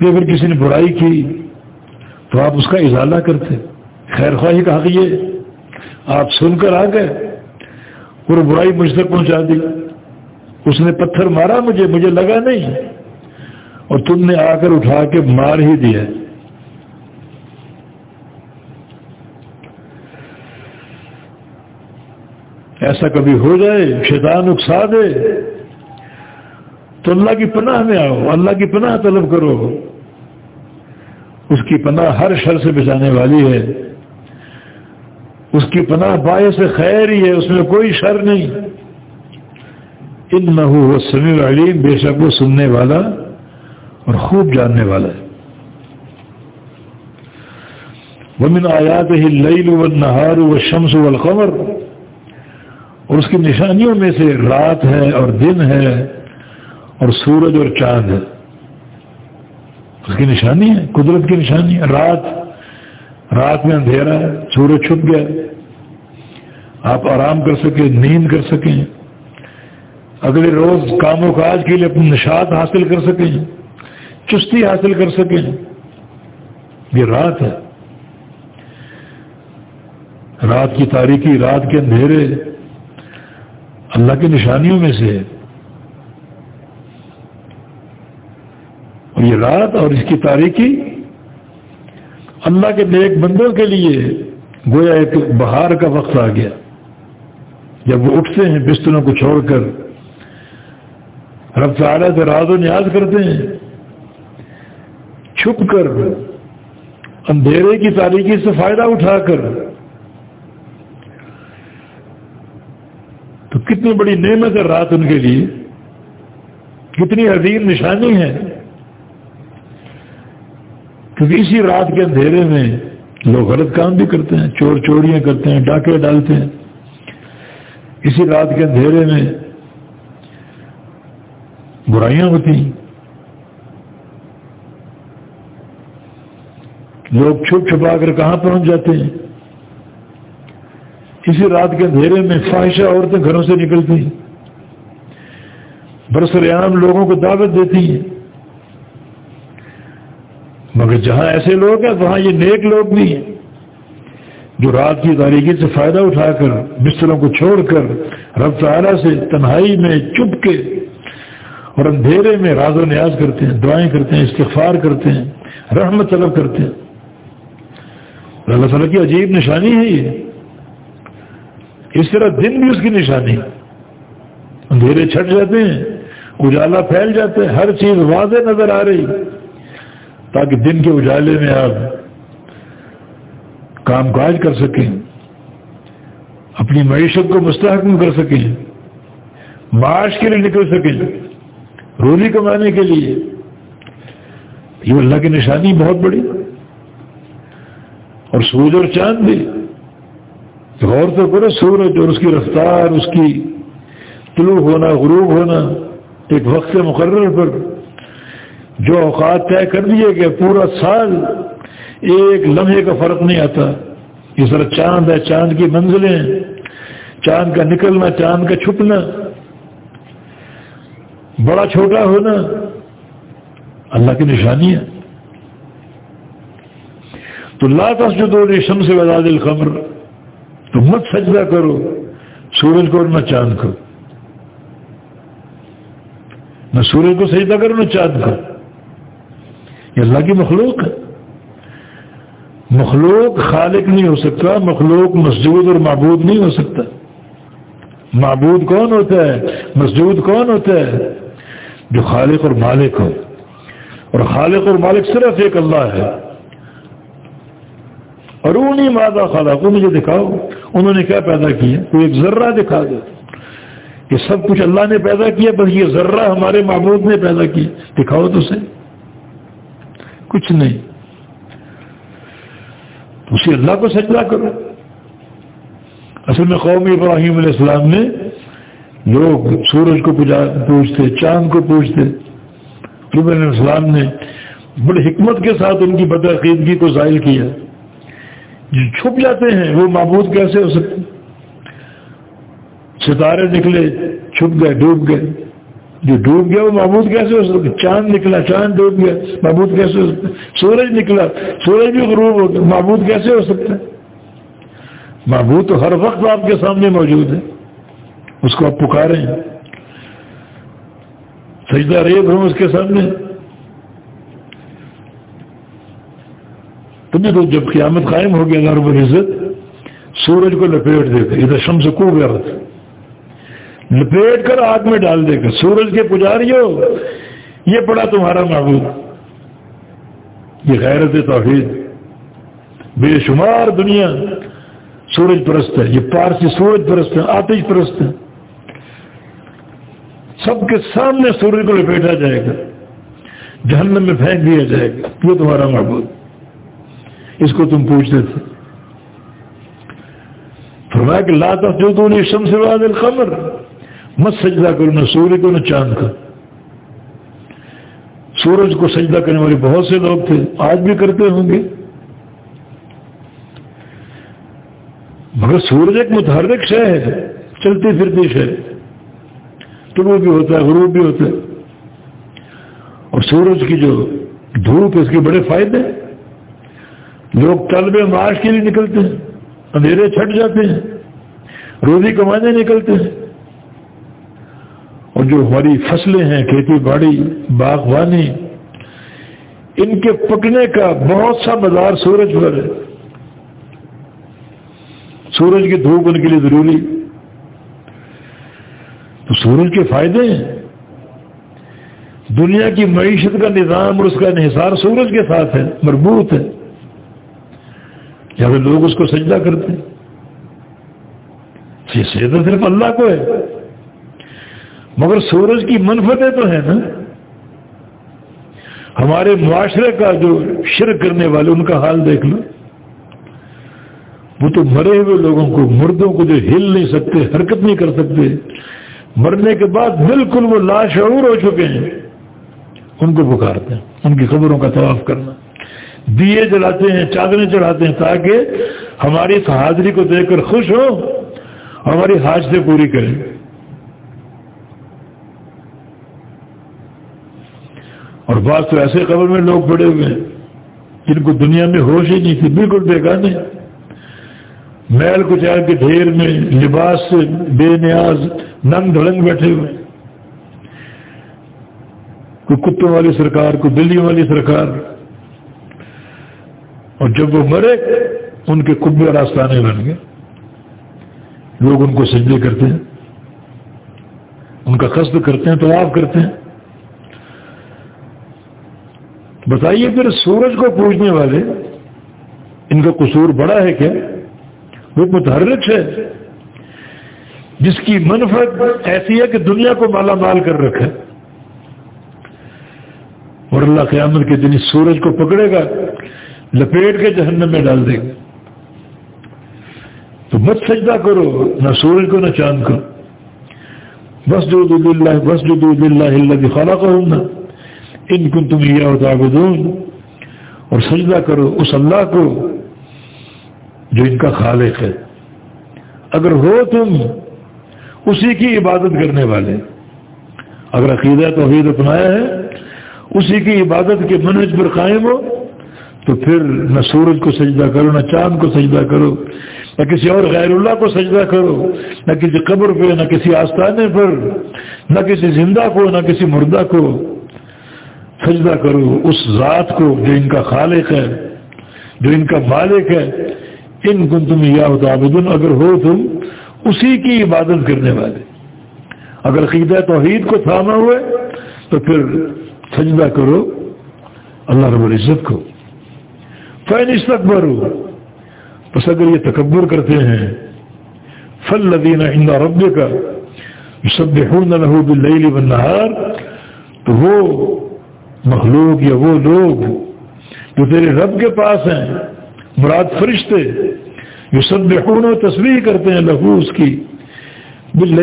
اگر کسی نے برائی کی تو آپ اس کا اضالہ کرتے۔ خیر خواہی کہا کہ یہ آپ سن کر آ گئے اور برائی مجھ تک پہنچا دی۔ اس نے پتھر مارا مجھے مجھے لگا نہیں۔ اور تم نے آ کر اٹھا کے مار ہی دیا۔ ایسا کبھی ہو جائے، شیطان اکسا دے۔ تو اللہ کی پناہ میں آؤ، اللہ کی پناہ طلب کرو۔ اس کی پناہ ہر شر سے بچانے والی ہے۔ اس کی پناہ باعث سے خیر ہی ہے، اس میں کوئی شر نہیں۔ ان نہ وہ سمیع علیم بے شک وہ سننے والا اور خوب جاننے والا ہے۔ ومن آیات ہی لئی و نہار و شمس و القمر اور اس کی نشانیوں میں سے رات ہے اور دن ہے۔ اور سورج اور چاند ہے۔ اس کی نشانی ہے، قدرت کی نشانی ہے۔ رات رات میں اندھیرا ہے، سورج چھپ گیا آپ آرام کر سکیں، نیند کر سکیں۔ اگلے روز کام و کاج کے لیے اپنی نشاط حاصل کر سکیں۔ چستی حاصل کر سکیں۔ یہ رات ہے۔ رات کی تاریخی، رات کے اندھیرے اللہ کی نشانیوں میں سے اور یہ رات اور اس کی تاریخی اللہ کے نیک بندوں کے لیے گویا ایک بہار کا وقت آ گیا۔ جب وہ اٹھتے ہیں بستروں کو چھوڑ کر، رب تعالیٰ سے راز و نیاز کرتے ہیں۔ چھپ کر، اندھیرے کی تاریخی سے فائدہ اٹھا کر۔ تو کتنی بڑی نعمت ہے رات ان کے لیے۔ کتنی عظیم نشانی ہے۔ کیونکہ اسی رات کے اندھیرے میں لوگ غلط کام بھی کرتے ہیں، چور چوریاں کرتے ہیں، ڈاکے ڈالتے ہیں۔ اسی رات کے اندھیرے میں برائیاں ہوتی ہیں۔ لوگ چھپ چھپا کر کہاں پہنچ جاتے ہیں؟ اسی رات کے اندھیرے میں خواہشیں عورتیں گھروں سے نکلتی ہیں۔ برسر عام لوگوں کو دعوت دیتی ہیں۔ مگر جہاں ایسے لوگ ہیں، وہاں یہ نیک لوگ بھی ہیں۔ جو رات کی تاریخی سے فائدہ اٹھا کر بستروں کو چھوڑ کر رب تعالیٰ سے تنہائی میں چپ کے اور اندھیرے میں راز و نیاز کرتے ہیں، دعائیں کرتے ہیں، استغفار کرتے ہیں، رحمت طلب کرتے ہیں۔ اللہ تعالیٰ کی عجیب نشانی ہے یہ۔ اس طرح دن بھی اس کی نشانی اندھیرے چھٹ جاتے ہیں، اجالا پھیل جاتا ہے ہر چیز واضح نظر آ رہی۔ تاکہ دن کے اجالے میں آپ کام کاج کر سکیں، اپنی معیشت کو مستحکم کر سکیں، معاش کے لیے نکل سکیں، روزی کمانے کے لیے۔ یہ اللہ کی نشانی بہت بڑی اور سورج اور چاند بھی۔ غور تو کرو، سورج اور اس کی رفتار، اس کی طلوع ہونا، غروب ہونا، ایک وقت مقرر پر۔ جو اوقات طے کر دیے کہ پورا سال ایک لمحے کا فرق نہیں آتا۔ یہ سر چاند ہے، چاند کی منزلیں چاند کا نکلنا، چاند کا چھپنا۔ بڑا چھوٹا ہونا۔ اللہ کی نشانی ہے۔ تو لا تسجدوا للشمس وزاد القمر تو مت سجدہ کرو۔ سورج کو اور نہ چاند کو۔ نہ سورج کو سجدہ کرو، نہ چاند کو۔ یہ اللہ کی مخلوق ہے۔ مخلوق خالق نہیں ہو سکتا، مخلوق مسجود اور معبود نہیں ہو سکتا۔ معبود کون ہوتا ہے؟ مسجود کون ہوتا ہے؟ جو خالق اور مالک ہو۔ اور خالق اور مالک صرف ایک اللہ ہے۔ اور انہیں مادہ خالہ کو مجھے دکھاؤ۔ انہوں نے کیا پیدا کیا؟ کوئی ایک ذرہ دکھا دے کہ سب کچھ اللہ نے پیدا کیا، بس یہ ذرہ ہمارے معبود نے پیدا کیا۔ دکھاؤ تو سے کچھ نہیں۔ اسی اللہ کو سجدہ کرو۔ اصل میں قومی ابراہیم علیہ السلام نے لوگ سورج کو پوچھتے چاند کو پوچھتے علیہ السلام نے بڑی حکمت کے ساتھ ان کی بدعقیدگی کو ظاہر کیا۔ جو چھپ جاتے ہیں، وہ معبود کیسے ہو سکتے؟ ستارے نکلے، چھپ گئے، ڈوب گئے۔ جو ڈوب گیا وہ معبود کیسے ہو سکتا چاند نکلا، چاند ڈوب گیا، معبود کیسے ہو سکتا سورج نکلا، سورج بھی غروب ہو گیا، معبود کیسے ہو سکتا ہے؟ معبود تو ہر وقت آپ کے سامنے موجود ہے۔ اس کو آپ پکارے ہیں سجدہ ریب ہوں اس کے سامنے۔ تمہیں تو جب قیامت قائم ہو گیا اللہ رب العزت سورج کو لپیٹ دے گا ادھر شمس کو گیا لپیٹ کر آگ میں ڈال دے گا سورج کے پجاری ہو یہ پڑا تمہارا معبود۔ یہ غیرت توحید۔ بے شمار دنیا سورج پرست ہے، یہ پارسی سورج پرست ہے، آتش پرست ہے۔ سب کے سامنے سورج کو لپیٹا جائے گا۔ جہنم میں پھینک دیا جائے گا۔ یہ تمہارا معبود۔ اس کو تم پوچھتے تھے۔ فرمایا کہ لاتا جو تو نہیں شم سے بعد القمر۔ مت سجدہ کرو، نہ سورج کو نہ چاند کا سورج کو سجدہ کرنے والے بہت سے لوگ تھے، آج بھی کرتے ہوں گے۔ مگر سورج ایک متحرک شہ ہے، چلتی پھرتی شہ طلوع بھی ہوتا ہے، غروب بھی ہوتا ہے۔ اور سورج کی جو دھوپ اس کے بڑے فائدے لوگ طلب معاش کے لیے نکلتے ہیں، اندھیرے چھٹ جاتے ہیں، روزی کمانے نکلتے ہیں۔ جو ہماری فصلیں ہیں، کھیتی باڑی، باغبانی، ان کے پکنے کا بہت سا بازار سورج پر ہے۔ سورج کی دھوپ ان کے لیے ضروری۔ تو سورج کے فائدے ہیں۔ دنیا کی معیشت کا نظام اور اس کا انحصار سورج کے ساتھ ہے، مربوط ہے۔ پھر لوگ اس کو سجدہ کرتے ہیں۔ یہ سجدہ صرف اللہ کو ہے۔ مگر سورج کی منفتیں تو ہیں نا۔ ہمارے معاشرے کا جو شرک کرنے والے، ان کا حال دیکھ لو۔ وہ تو مرے ہوئے لوگوں کو، مردوں کو جو ہل نہیں سکتے، حرکت نہیں کر سکتے۔ مرنے کے بعد بالکل وہ لاشعور ہو چکے ہیں۔ ان کو پکارتے ہیں، ان کی خبروں کا طواف کرنا۔ دیے جلاتے ہیں، چادریں چڑھاتے ہیں تاکہ ہماری حاضری کو دیکھ کر خوش ہو ہماری حاجتیں پوری کریں۔ اور بعض تو ایسے قبر میں لوگ پڑے ہوئے ہیں جن کو دنیا میں ہوش ہی نہیں تھی، بالکل بیگانے محل کچال کے ڈھیر میں لباس سے بے نیاز، ننگ دھڑنگ بیٹھے ہوئے کوئی کتوں والی سرکار، کوئی بلیوں والی سرکار۔ اور جب وہ مرے، ان کے کبے راستانے بن گئے۔ لوگ ان کو سجدے کرتے ہیں۔ ان کا قصد کرتے ہیں تو آپ کرتے ہیں۔ بتائیے پھر سورج کو پوجنے والے، ان کا قصور بڑا ہے کیا؟ وہ متحرک ہے۔ جس کی منفرد ایسی ہے کہ دنیا کو مالا مال کر رکھا اور اللہ قیامت کے دن اس سورج کو پکڑے گا، لپیٹ کے جہنم میں ڈال دے گا۔ تو مت سجدہ کرو، نہ سورج کو نہ چاند کو۔ بس جو دود اللہ بس جو دود اللہ اللہ خالہ کروں نا ان کو تم یہ ہوتا اور سجدہ کرو، اس اللہ کو جو ان کا خالق ہے۔ اگر ہو تم اسی کی عبادت کرنے والے، اگر عقیدہ توحید اپنایا ہے، اسی کی عبادت کے منج پر قائم ہو، تو پھر نہ سورج کو سجدہ کرو، نہ چاند کو سجدہ کرو، نہ کسی اور غیر اللہ کو سجدہ کرو، نہ کسی قبر پہ، نہ کسی آستانے پر، نہ کسی زندہ کو، نہ کسی مردہ کو۔ سجدہ کرو اس ذات کو جو ان کا خالق ہے، جو ان کا مالک ہے، ان کن تم یا تعبدن اگر ہو تم اسی کی عبادت کرنے والے۔ اگر قیدہ توحید کو تھاما ہوئے، تو پھر سجدہ کرو اللہ رب العزت کو۔ فین استقبر ہو بس اگر یہ تکبر کرتے ہیں فل لدینہ اندا رب کا سب لہو بل تو وہ مخلوق یا وہ لوگ جو تیرے رب کے پاس ہیں، مراد فرشتے جو سب و تصویر کرتے ہیں لہو اس کی بل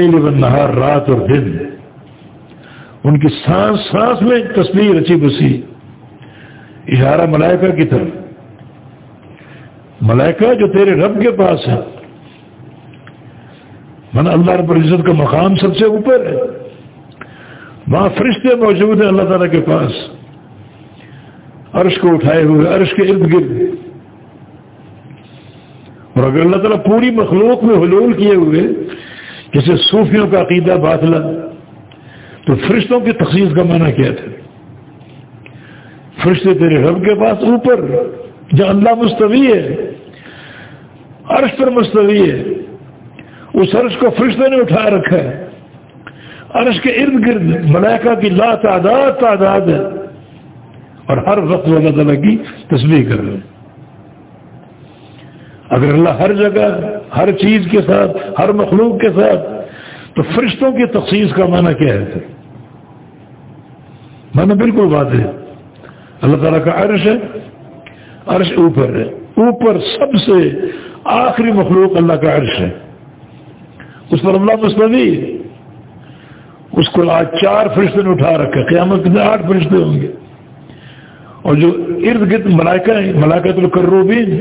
نہار رات اور دن۔ ان کی سانس سانس میں تصویر اچھی بسی۔ اشارہ ملائکہ کی طرف۔ ملائکہ جو تیرے رب کے پاس ہے من اللہ رب العزت کا مقام سب سے اوپر ہے۔ وہاں فرشتے موجود ہیں اللہ تعالیٰ کے پاس۔ عرش کو اٹھائے ہوئے، عرش کے ارد گرد۔ اور اگر اللہ تعالیٰ پوری مخلوق میں حلول کیے ہوئے، جیسے صوفیوں کا عقیدہ باطلا، تو فرشتوں کی تخصیص کا معنی کیا تھا؟ فرشتے تیرے رب کے پاس اوپر، جہاں اللہ مستوی ہے، عرش پر مستوی ہے، اس عرش کو فرشتے نے اٹھا رکھا ہے۔ عرش کے ارد گرد ملائکہ کی لا تعداد تعداد ہے۔ اور ہر وقت اللہ تعالیٰ کی تصویر کر رہے ہیں۔ اگر اللہ ہر جگہ، ہر چیز کے ساتھ، ہر مخلوق کے ساتھ، تو فرشتوں کی تخصیص کا معنی کیا ہے؟ معنی بالکل بات ہے۔ اللہ تعالیٰ کا عرش ہے، عرش اوپر ہے۔ اوپر سب سے آخری مخلوق اللہ کا عرش ہے۔ اس پر اللہ مستوی۔ اس کو آج چار فرشتے نے اٹھا رکھا قیامت میں آٹھ فرشتے ہوں گے۔ اور جو ارد گرد ملائکہ ہیں ملائکہ تو کروبین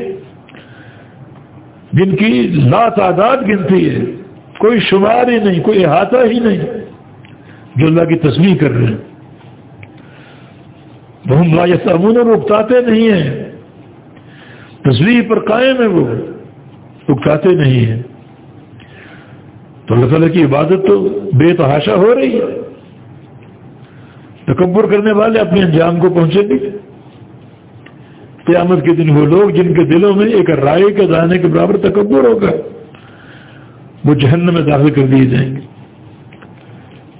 جن کی لا تعداد گنتی ہے، کوئی شمار ہی نہیں، کوئی احاطہ ہی نہیں، جو اللہ کی تصویر کر رہے ہیں۔ وہ ہم لا امون اور اکتاتے نہیں ہیں۔ تصویر پر قائم ہے وہ، اکتاتے نہیں ہیں۔ تو اللہ تعالیٰ کی عبادت تو بے تحاشا ہو رہی ہے۔ تکبر کرنے والے اپنے انجام کو پہنچے گے۔ قیامت کے دن وہ لوگ جن کے دلوں میں ایک رائے کے دانے کے برابر تکبر ہوگا، وہ جہنم میں داخل کر دیے جائیں گے۔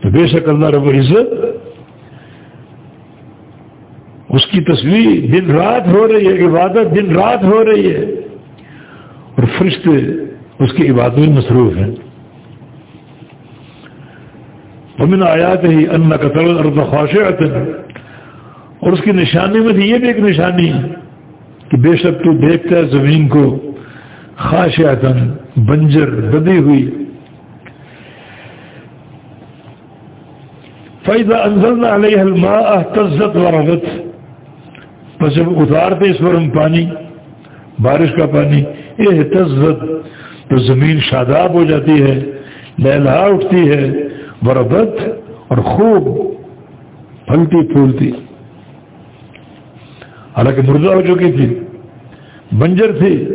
تو بے شک اللہ رب العزت اس کی تصویر دن رات ہو رہی ہے، عبادت دن رات ہو رہی ہے اور فرشتے اس کی عبادت میں مصروف ہیں۔ ومن آیات ہی ان قتل اور خواہش اور اس کی نشانی میں یہ بھی ایک نشانی کہ بے شک تو دیکھتا ہے زمین کو خاش بنجر، بدی ہوئی۔ فیضا انزل علیہ الماء تزت و رغت بس جب اتارتے اس پر ہم پانی، بارش کا پانی یہ تزت تو زمین شاداب ہو جاتی ہے لہلا اٹھتی ہے۔ بربت اور خوب پھلتی پھولتی۔ حالانکہ مردہ ہو چکی تھی، بنجر تھی۔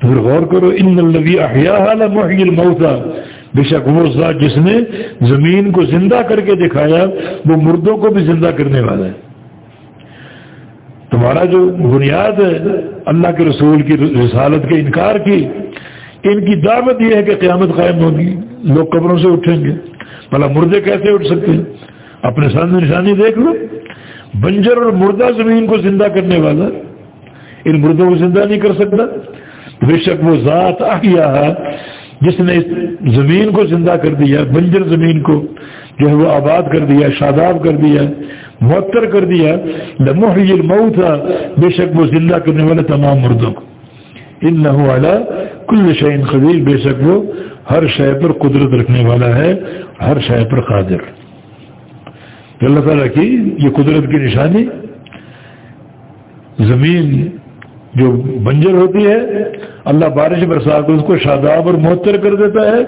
تو پھر غور کرو، ان الذي احیاها لمحيي الموتى بے شک وہ ذات جس نے زمین کو زندہ کر کے دکھایا، وہ مردوں کو بھی زندہ کرنے والا ہے۔ تمہارا جو بنیاد ہے، اللہ کے رسول کی رسالت کے انکار کی، ان کی دعوت یہ ہے کہ قیامت قائم ہوگی لوگ قبروں سے اٹھیں گے۔ بھلا مردے کیسے اٹھ سکتے ہیں؟ اپنے سامنے نشانی دیکھ لو۔ بنجر اور مردہ زمین کو زندہ کرنے والا، ان مردوں کو زندہ نہیں کر سکتا۔ بے شک وہ ذات آیا جس نے اس زمین کو زندہ کر دیا، بنجر زمین کو جو ہے وہ آباد کر دیا، شاداب کر دیا، معطر کر دیا۔ لمحی الموت تھا بے شک وہ زندہ کرنے والے تمام مردوں کو۔ ان نہ کل شعین خبیر بے شک وہ ہر شے پر قدرت رکھنے والا ہے، ہر شے پر قادر۔ اللہ تعالیٰ کی یہ قدرت کی نشانی، زمین جو بنجر ہوتی ہے، اللہ بارش برسا کر اس کو شاداب اور معطر کر دیتا ہے۔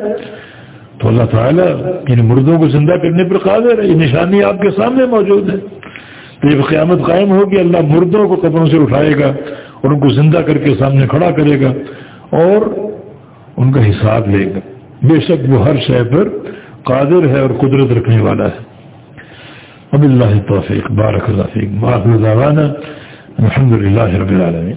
تو اللہ تعالیٰ ان مردوں کو زندہ کرنے پر قادر ہے، یہ نشانی آپ کے سامنے موجود ہے۔ تو جب قیامت قائم ہوگی، اللہ مردوں کو قبروں سے اٹھائے گا۔ اور ان کو زندہ کر کے سامنے کھڑا کرے گا اور ان کا حساب لے گا۔ بے شک وہ ہر شے پر قادر ہے اور قدرت رکھنے والا ہے۔ اب اللہ توفیق بارک اللہ فیق بارک الحمد للہ رب العالمین۔